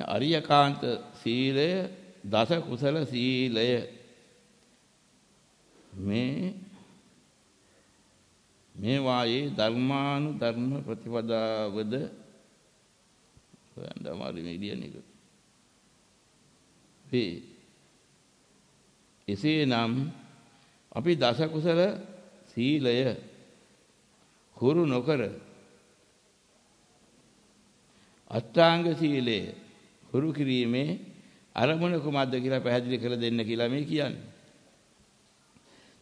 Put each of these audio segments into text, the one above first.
අරියකාන්ත සීලය දස කුසල සීලය මේ මේ වායේ ධර්මානු ධර්ම ප්‍රතිපදාවද හොයන්න අමාරු මේ ඉදියන එක. වේ. එසේනම් අපි දස කුසල සීලය හුරු නොකර අෂ්ටාංග සීලය හුරු කිරීමේ අරමුණ කුමක්ද කියලා පැහැදිලි කර දෙන්න කියලා මේ කියන්නේ.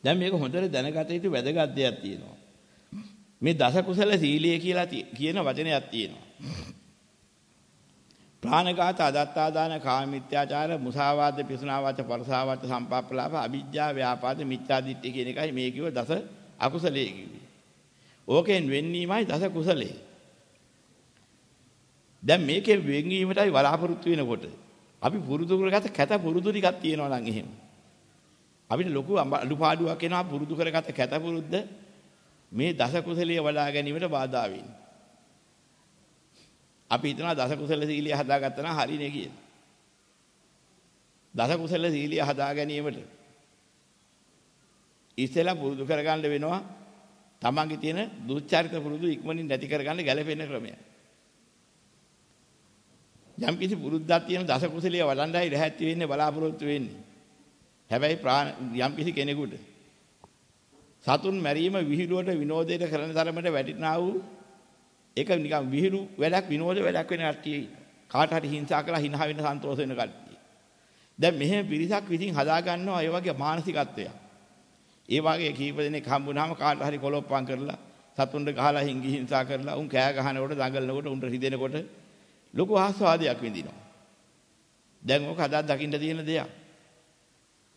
දැන් මේක හොඳට දැනගත යුතු වැදගත් දෙයක් තියෙනවා. මේ දස කුසල සීලය කියලා කියන වචනයක් තියෙනවා. ප්‍රාණඝාත අදත්තාදාන කාමමිත්‍යාචාර මුසාවාද පිසුනාවාච පරසාවාච සම්පාප්පලාප අවිජ්ජා ව්‍යාපාද මිත්‍යාදිත්‍ය කියන එකයි මේ කිව්ව දස අකුසලයේ කිව්වේ. ඕකෙන් වෙන්නීමයි දස කුසලයේ. දැන් මේකේ වෙන්වීමටයි බලාපොරොත්තු වෙනකොට අපි පුරුදු කරගත කැත පුරුදු ටිකක් තියෙනවා නම් එහෙම. අපිට ලොකු අඩුපාඩුවක් එනවා පුරුදු කරගත කැත පුරුද්ද මේ දස කුසලයේ වඩා ගැනීමට බාධා වෙන්නේ. අපි හිතනවා දස කුසල සීලිය හදාගත්තා නම් හරිනේ කියලා. දස කුසල සීලිය හදා ගැනීමට ඉස්සෙල්ලා පුරුදු කරගන්න වෙනවා තමන්ගේ තියෙන දුස්චරිත පුරුදු ඉක්මනින් නැති කරගන්න ගැළපෙන ක්‍රමයක්. යම් කිසි පුරුද්දක් තියෙන දස කුසලිය වඩන්නයි රැහැත්ති වෙන්නේ බලාපොරොත්තු වෙන්නේ. හැබැයි යම් කිසි කෙනෙකුට සතුන් මැරීම විහිළුවට විනෝදයට කරන තරමට වැටිනා වූ ඒක නිකන් විහිළු වැඩක් විනෝද වැඩක් වෙන කට්ටිය කාට හරි හිංසා කරලා හිනහ වෙන සන්තෝෂ වෙන කට්ටිය. දැන් මෙහෙම පිරිසක් විසින් හදා ගන්නවා ඒ වගේ මානසිකත්වයක්. ඒ වගේ කීප දෙනෙක් හම්බුනහම කාට හරි කොලොප්පම් කරලා සතුන්ට ගහලා හිංගි හිංසා කරලා උන් කෑ ගහනකොට දඟලනකොට උන්ට රිදෙනකොට ලොකු ආස්වාදයක් විඳිනවා. දැන් ඔක අදා දකින්න තියෙන දෙයක්.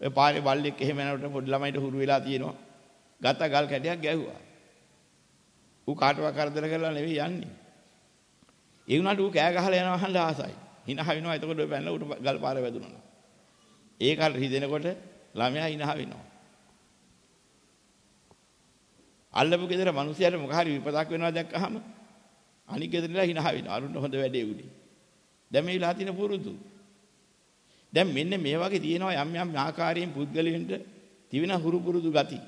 ඔය පාරේ බල්ලෙක් එහෙම යනකොට පොඩි ළමයිට හුරු වෙලා තියෙනවා. ගත ගල් කැටයක් ගැහුවා. ඌ කාටවත් කරදර කරලා නෙවෙයි යන්නේ. ඒ වුණාට ඌ කෑ ගහලා යනවා අහන්න ආසයි. හිනහ වෙනවා එතකොට ඔය පැනලා ඌට ගල් පාර වැදුනා. ඒකට හිදෙනකොට ළමයා හිනහ වෙනවා. අල්ලපු ගෙදර මිනිහයාට මොක හරි විපතක් වෙනවා දැක්කහම අනික් ගෙදරලා හිනහ වෙනවා. අරුණ හොඳ වැඩේ උනේ. දැන් මේ විලා තියෙන පුරුදු. දැන් මෙන්න මේ වගේ තියෙනවා යම් යම් ආකාරයෙන් පුද්ගලයන්ට තිවෙන හුරු පුරුදු ගති.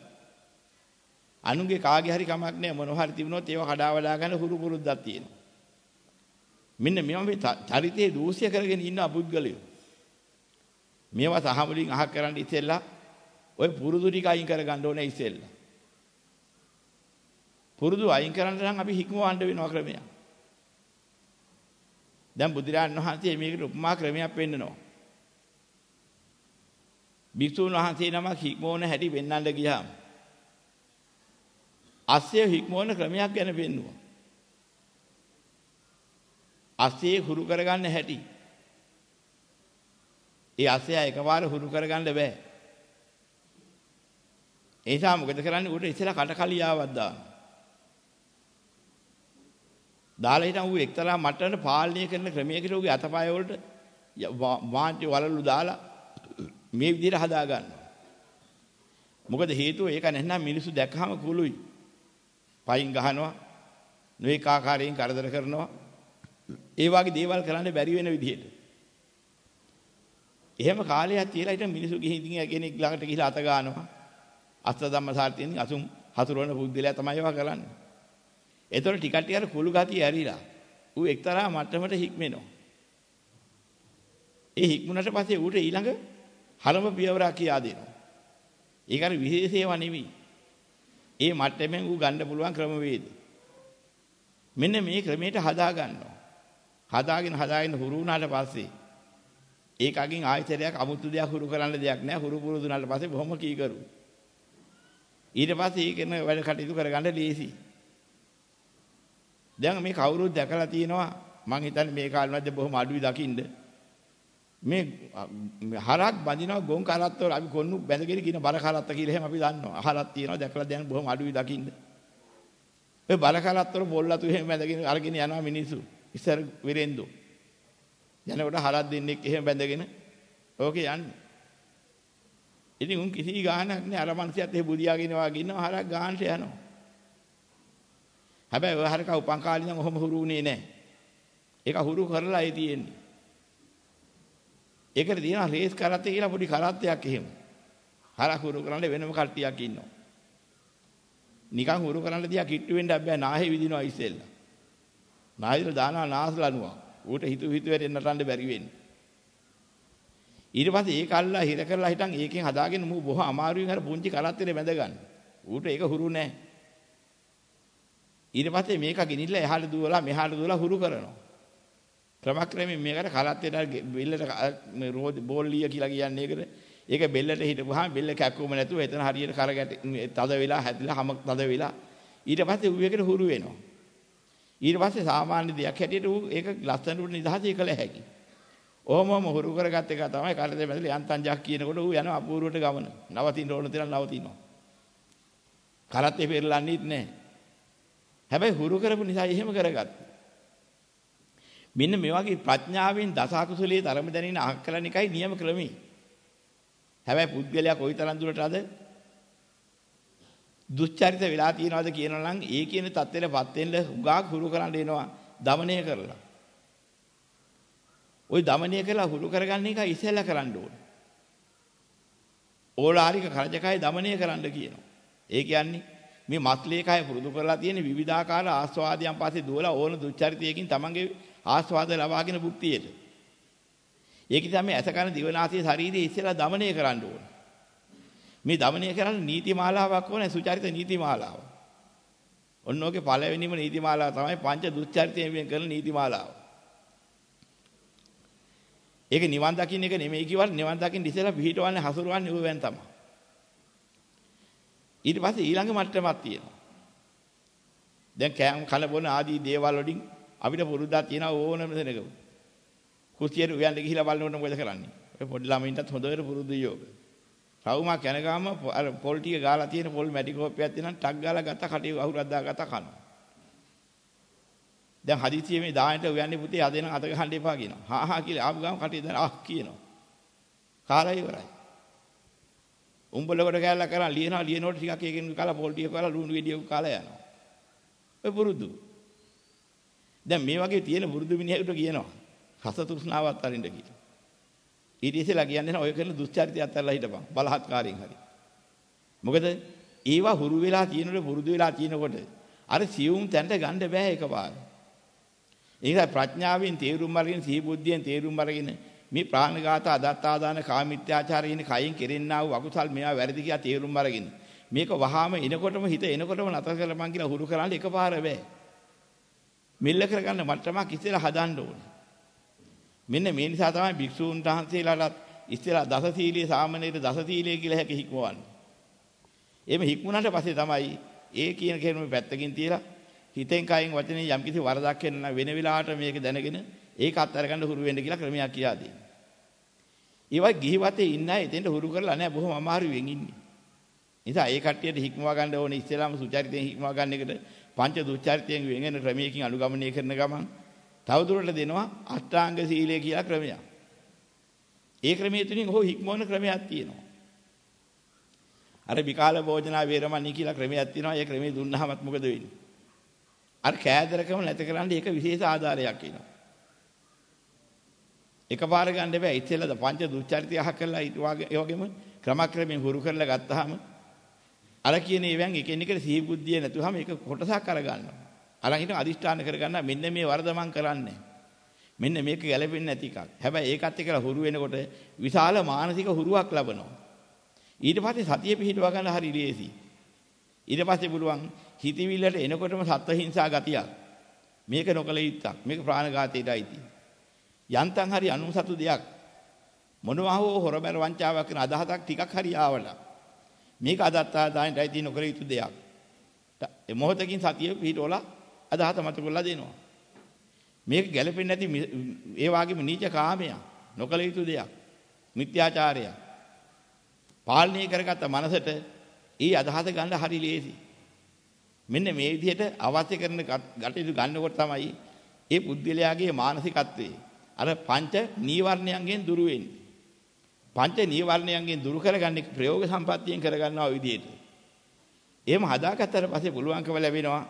අනුගේ කාගේ හරි කමක් නැහැ මොනවා හරි තිබුණොත් ඒව කඩා වඩා ගන්න හුරු පුරුද්දක් තියෙනවා. මෙන්න මේවා මේ චරිතයේ දෝෂය කරගෙන ඉන්න අපුද්ගලයෝ. මේවා සහමුලින් අහක් කරන්න ඉතිෙල්ලා ඔය පුරුදු ටික අයින් කරගන්න ඕනේ ඉතිෙල්ලා. පුරුදු අයින් කරන්න නම් අපි හික්මවන්න වෙනවා ක්‍රමයක්. දැන් බුදුරජාණන් වහන්සේ මේකට උපමා ක්‍රමයක් පෙන්නනවා. භික්ෂුන් වහන්සේ නමක් හික්මෝන හැටි වෙන්නන්න ගියාම අස්සය හික්මෝන ක්‍රමයක් ගැන පෙන්නුවා. අස්සයේ හුරු කරගන්න හැටි. ඒ අස්සය එකපාර හුරු කරගන්න බෑ. ඒ නිසා මොකද කරන්නේ උඩ ඉස්සලා කට කලියාවක් දානවා. දාලා හිටන් ඌ එක්තරා මට්ටමකට පාලනය කරන ක්‍රමයකට ඌගේ අතපය වලට වාන්ටි වලලු දාලා මේ විදිහට හදා ගන්නවා. මොකද හේතුව ඒක නැත්නම් මිනිස්සු දැක්කහම කුළුයි. පයින් ගහනවා. නොඑක ආකාරයෙන් කරදර කරනවා. ඒ වගේ දේවල් කරන්න බැරි වෙන විදිහට. එහෙම කාලයක් තියලා හිටන් මිනිස්සු ගිහින් ඉතින් කෙනෙක් ළඟට ගිහිලා අත ගන්නවා. අස්ත ධම්ම සාර්ථියෙන් අසුම් හතුරවන පුද්ගලයා තමයි ඒවා කරන්නේ. එතකොට ටිකක් ටික අර කුළු ගතිය ඇරිලා ඌ එක්තරා මට්ටමකට හික්මෙනවා. ඒ හික්මුණට පස්සේ ඌට ඊළඟ හරම පියවරක් කියා දෙනවා. ඒක හරි විශේෂේව නෙවෙයි. ඒ මට්ටමෙන් ඌ ගන්න පුළුවන් ක්‍රමවේද. මෙන්න මේ ක්‍රමයට හදා ගන්නවා. හදාගෙන හදාගෙන හුරු වුණාට පස්සේ ඒකකින් ආයතනයක් අමුතු දෙයක් හුරු කරන්න දෙයක් නැහැ. හුරු පුරුදු වුණාට පස්සේ බොහොම කීකරු. ඊට පස්සේ ඒකෙන වැඩ කටයුතු කරගන්න ලේසි. දැන් මේ කවුරුත් දැකලා තියෙනවා මං හිතන්නේ මේ කාලෙවත් බොහොම අඩුයි දකින්න. මේ හරක් බඳිනවා ගොන් කරත්ත වල අපි කොන්නු බැඳගෙන කියන බර කරත්ත කියලා එහෙම අපි දන්නවා. අහලක් තියෙනවා දැකලා දැන් බොහොම අඩුයි දකින්න. ඔය බර කරත්ත වල බොල්ලතු එහෙම බැඳගෙන අරගෙන යනවා මිනිස්සු. ඉස්සර විරෙන්දු. යනකොට හරක් දෙන්නෙක් එහෙම බැඳගෙන ඕකේ යන්නේ. ඉතින් උන් කිසි ගාණක් නෑ අර මනුස්සයත් එහෙ බුදියාගෙන වාගේ ඉන්නවා හරක් ගානට යනවා. හැබැයි ඔය හරක උපන් කාලේ නම් ඔහොම හුරු වුණේ නෑ. ඒක හුරු කරලා ඒ තියෙන්නේ. ඒකට තියෙනවා රේස් කරත්තේ කියලා පොඩි කරත්තයක් එහෙම. හරක් හුරු කරන්න වෙනම කට්ටියක් ඉන්නවා. නිකන් හුරු කරන්න තියා කිට්ටු වෙන්න බෑ නාහේ විදිනවා ඉස්සෙල්ලා. නාහිල දානවා නාස්ලනුවා. ඌට හිතු හිතු වෙරෙන් නටන්න බැරි වෙන්නේ. ඊට පස්සේ ඒක අල්ලා හිර කරලා හිටන් ඒකෙන් හදාගෙන මූ බොහොම අමාරුවෙන් අර පුංචි කරත්තේ බැඳ ගන්න. ඌට ඒක හුරු නෑ. ඊට පස්සේ මේක ගිනිල්ලා එහාට දුවලා මෙහාට දුවලා හුරු කරනවා. ක්‍රමක්‍රමයෙන් මේකට කරත්තේට බෙල්ලට මේ රෝද බෝල්ලිය කියලා කියන්නේ ඒකට. ඒක බෙල්ලට හිටපුවාම බෙල්ල කැක්කුම නැතුව එතන හරියට කරගැට තද වෙලා හැදිලා හැම තද වෙලා ඊට පස්සේ ඌ එකට හුරු වෙනවා. ඊට පස්සේ සාමාන්‍ය දෙයක් හැටියට ඌ ඒක ලස්සනට නිදහසේ කළ හැකියි. ඔහොමම හුරු කරගත් එක තමයි කරදේ මැදලා යන්තම් ජක් කියනකොට ඌ යනවා අපූර්වට ගමන. නවතින්න ඕන තැන නවතිනවා. කරත්තේ පෙරලන්නේත් නැහැ. හැබැයි හුරු කරපු නිසා එහෙම කරගත්තා. මෙන්න මේ වගේ ප්‍රඥාවෙන් දස අකුසලයේ ධර්ම දැනින අහකලන එකයි නියම ක්‍රමී. හැබැයි පුද්ගලයා කොයිතරම් දුරට අද දුස්චරිත වෙලා තියනවාද කියනවා නම් ඒ කියන தත්ත්වෙටපත් වෙන්න හුඟක් හුරු කරන්න එනවා দমনය කරලා. ওই দমনය කරලා හුරු කරගන්න එක ඉස්සෙල්ලා කරන්න ඕනේ. ඕලාරික කරජකය দমনය කරන්න කියනවා. ඒ කියන්නේ මේ මස්ලේකය පුරුදු කරලා තියෙන විවිධාකාර ආස්වාදයන් පස්සේ දුවලා ඕන දුච්චරිතයකින් තමන්ගේ ආස්වාද ලබාගෙන භුක්තියට. ඒක නිසා මේ ඇසකන දිවනාසය ශරීරය ඉස්සෙල්ලා দমনය කරන්න ඕන. මේ দমনය කරන්න නීති මාලාවක් ඕනේ සුචරිත නීති මාලාව. ඔන්නෝගේ පළවෙනිම නීති මාලාව තමයි පංච දුච්චරිතයෙන් වෙන් කරන නීති මාලාව. ඒක නිවන් දකින්න එක නෙමෙයි කිව්වට නිවන් දකින්න ඉස්සෙල්ලා පිළිටවන්නේ හසුරවන්නේ ඕවෙන් තමයි. ඊට පස්සේ ඊළඟ මට්ටමක් තියෙනවා. දැන් කෑම කන බොන ආදී දේවල් වලින් අපිට පුරුද්දක් තියෙනවා ඕනම දෙනක. කුස්සියට උයන්න ගිහිලා බලනකොට මොකද කරන්නේ? ඔය පොඩි ළමයින්ටත් හොඳට පුරුදු යෝග. රවුමක් යන ගාම අර පොල් ටික ගාලා තියෙන පොල් මැටි කෝප්පයක් තියෙනවා ටක් ගාලා ගත්ත කටේ අහුරක් දාගත්ත කනවා. දැන් හදිසියෙ මේ දාහනට උයන්නේ පුතේ අද එන අත ගහන්න එපා කියනවා. හා හා කියලා ආපු ගාම කටේ දාන ආ කියනවා. කාලා ඉවරයි. උඹලකට කැලලා කරා ලියනවා ලියනකොට ටිකක් ඒකෙන් කාලා පොල් ටික කාලා ලුණු ගෙඩියක් කාලා යනවා. ඔය පුරුදු. දැන් මේ වගේ තියෙන පුරුදු මිනිහෙකුට කියනවා රස තෘෂ්ණාවත් අරින්න කියලා. ඊට ඉස්සෙල්ලා කියන්නේ නැහැ ඔය කරන දුස්චරිතය අත්හැරලා හිටපන් බලහත්කාරයෙන් හරි. මොකද ඒවා හුරු වෙලා තියෙනකොට පුරුදු වෙලා තියෙනකොට අර සියුම් තැනට ගන්න බෑ එකපාර. ඒ නිසා ප්‍රඥාවෙන් තේරුම් අරගෙන සිහි බුද්ධියෙන් තේරුම් අරගෙන මේ ප්‍රාණඝාත අදත්තාදාන කාමිත්‍යාචාර කියන කයින් කෙරෙන්නා වූ අකුසල් මේවා වැරදි කියලා තේරුම් අරගෙන මේක වහාම එනකොටම හිත එනකොටම නතර කරපන් කියලා හුරු කරන්න එකපාර බෑ. මිල්ල කරගන්න මට්ටමක් ඉස්සෙල්ලා හදන්න ඕනේ. මෙන්න මේ නිසා තමයි භික්ෂූන් වහන්සේලාට ඉස්සෙල්ලා දසශීලී සාමනීර දසශීලී කියලා හැක හික්මවන්නේ. එහෙම හික්මුණාට පස්සේ තමයි ඒ කියන කෙනෙක් පැත්තකින් තියලා හිතෙන් කයින් වචනේ යම්කිසි වරදක් වෙන වෙන වෙලාවට මේක දැනගෙන ඒක අත්හැරගන්න හුරු වෙන්න කියලා ක්‍රමයක් කියා දෙන්නේ. ඒවා ගිහිවතේ ඉන්න අය එතෙන්ට හුරු කරලා නැහැ බොහොම අමාරුවෙන් ඉන්නේ. නිසා ඒ කට්ටියට හික්මවා ගන්න ඕනේ ඉස්සෙල්ලාම සුචරිතයෙන් හික්මවා ගන්න එකට පංච දුච්චරිතයෙන් වෙන ක්‍රමයකින් අනුගමනය කරන ගමන් තවදුරට දෙනවා අෂ්ටාංග සීලය කියලා ක්‍රමයක්. ඒ ක්‍රමයේ තුලින් ඔහු හික්මවන ක්‍රමයක් තියෙනවා. අර විකාල භෝජනා වේරමණී කියලා ක්‍රමයක් තියෙනවා. ඒ ක්‍රමයේ දුන්නාමත් මොකද වෙන්නේ? අර කෑදරකම නැති කරන්න ඒක විශේෂ ආධාරයක් වෙනවා. එකපාර ගන්න බෑ. ඉතින්ලා පංච දුස්චරිතය අහ කරලා ඊට ඒ වගේම ක්‍රමක්‍රමයෙන් හුරු කරලා ගත්තාම අර කියන ඒවෙන් එකිනෙකට සිහි බුද්ධිය නැතුවම ඒක කොටසක් අරගන්නවා. අරන් හිටම අදිෂ්ඨාන කරගන්නා මෙන්න මේ වරද මං කරන්නේ. මෙන්න මේක ගැලපෙන්නේ නැති එකක්. හැබැයි ඒකත් එක්කලා හුරු වෙනකොට විශාල මානසික හුරුවක් ලබනවා. ඊට පස්සේ සතිය පිහිටව ගන්න හරි ලේසි. ඊට පස්සේ පුළුවන් හිතවිල්ලට එනකොටම සත්ව හිංසා ගතියක්. මේක නොකල යුත්තක්. මේක ප්‍රාණඝාතයටයි තියෙන්නේ. යන්තම් හරි අනුසතු දෙයක්. මොනවා හෝ හොරබැර වංචාවක් කරන අදහසක් ටිකක් හරි ආවලා මේක අදත්තා දාන්නයි තියෙන නොකර යුතු දෙයක්? ඒ මොහොතකින් සතිය පිටවලා අදහස මත කරලා දෙනවා. මේක ගැළපෙන්නේ නැති ඒ වගේම නීච කාමයක් නොකල යුතු දෙයක් මිත්‍යාචාරයක්. පාලනය කරගත්ත මනසට ඒ අදහස ගන්න හරි ලේසි. මෙන්න මේ විදිහට අවශ්‍ය කරන කටයුතු ගන්නකොට තමයි ඒ පුද්ගලයාගේ මානසිකත්වයේ අර පංච නීවරණයන්ගෙන් දුරු වෙන්නේ. පංච නීවරණයන්ගෙන් දුරු කරගන්නේ ප්‍රයෝග සම්පත්තියෙන් කරගන්නවා විදිහට. එහෙම හදාගත්තට පස්සේ පුළුවන්කම ලැබෙනවා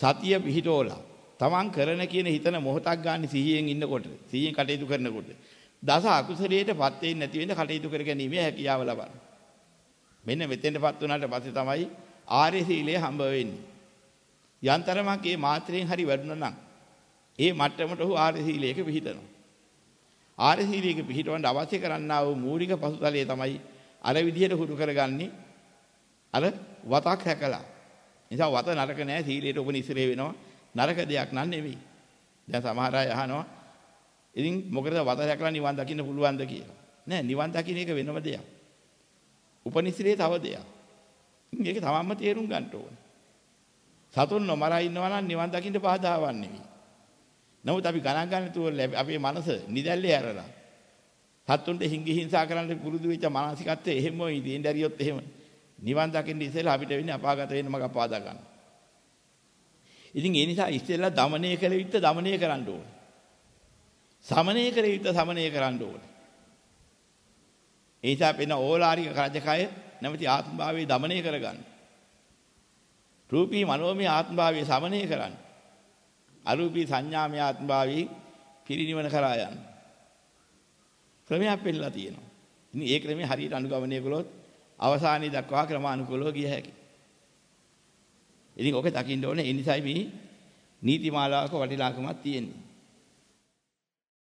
සතිය පිහිටෝලා. තමන් කරන කියන හිතන මොහොතක් ගන්න සිහියෙන් ඉන්නකොට, සිහියෙන් කටයුතු කරනකොට දස අකුසලයටපත් වෙන්නේ නැති වෙන්න කටයුතු කර ගැනීම හැකියාව ලබන. මෙන්න මෙතෙන්ටපත් වුණාට පස්සේ තමයි ආර්ය සීලය හම්බ වෙන්නේ. යන්තරමක් මේ මාත්‍රයෙන් හරි වැඩුණා නම් ඒ මට්ටමට ඔහු ආර්ය සීලයක පිහිටනවා. ආර්ය සීලයක පිහිටවන්න අවශ්‍ය කරන්නා වූ මූලික පසුතලය තමයි අර විදිහට හුරු කරගන්නේ අර වතක් හැකලා. නිසා වත නරක නෑ සීලයට උපනිශ්‍රේ වෙනවා. නරක දෙයක් නන් නෙවෙයි. දැන් සමහර අය අහනවා ඉතින් මොකද වත හැකලා නිවන් දකින්න පුළුවන්ද කියලා. නෑ නිවන් දකින්න එක වෙනම දෙයක්. උපනිශ්‍රේ තව දෙයක්. මේක තමන්ම තේරුම් ගන්න ඕනේ. සතුන් නොමරා ඉන්නවා නම් නිවන් දකින්න බාධාවක් නෙවෙයි. නමුත් අපි ගණන් ගන්න තුව අපේ මනස නිදැල්ලේ ඇරලා සත්තුන්ට හිංගි හිංසා කරන්න පුරුදු වෙච්ච මානසිකත්වය එහෙම වෙයි දෙන්න ඇරියොත් එහෙම නිවන් දකින්න ඉස්සෙල්ලා අපිට වෙන්නේ අපාගත වෙන්න මග අපාදා ගන්න. ඉතින් ඒ නිසා ඉස්සෙල්ලා দমনය කළ යුත්තේ দমনය කරන්න ඕනේ. සමනය කළ යුත්තේ සමනය කරන්න ඕනේ. ඒ නිසා වෙන ඕලාරික රජකය නැමැති ආත්මභාවයේ দমনය කරගන්න. රූපී මනෝමය ආත්මභාවයේ සමනය කරන්නේ අරූපී සංඥාමය ආත්මභාවයේ පිරිනිවන කරා යන්න. ක්‍රමයක් පෙන්නලා තියෙනවා. ඉතින් ඒ ක්‍රමයේ හරියට අනුගමනය කළොත් අවසානයේ දක්වා ක්‍රමානුකූලව ගිය හැකියි. ඉතින් ඔක දකින්න ඕනේ ඒ නිසයි මේ නීතිමාලාවක වටිනාකමක් තියෙන්නේ.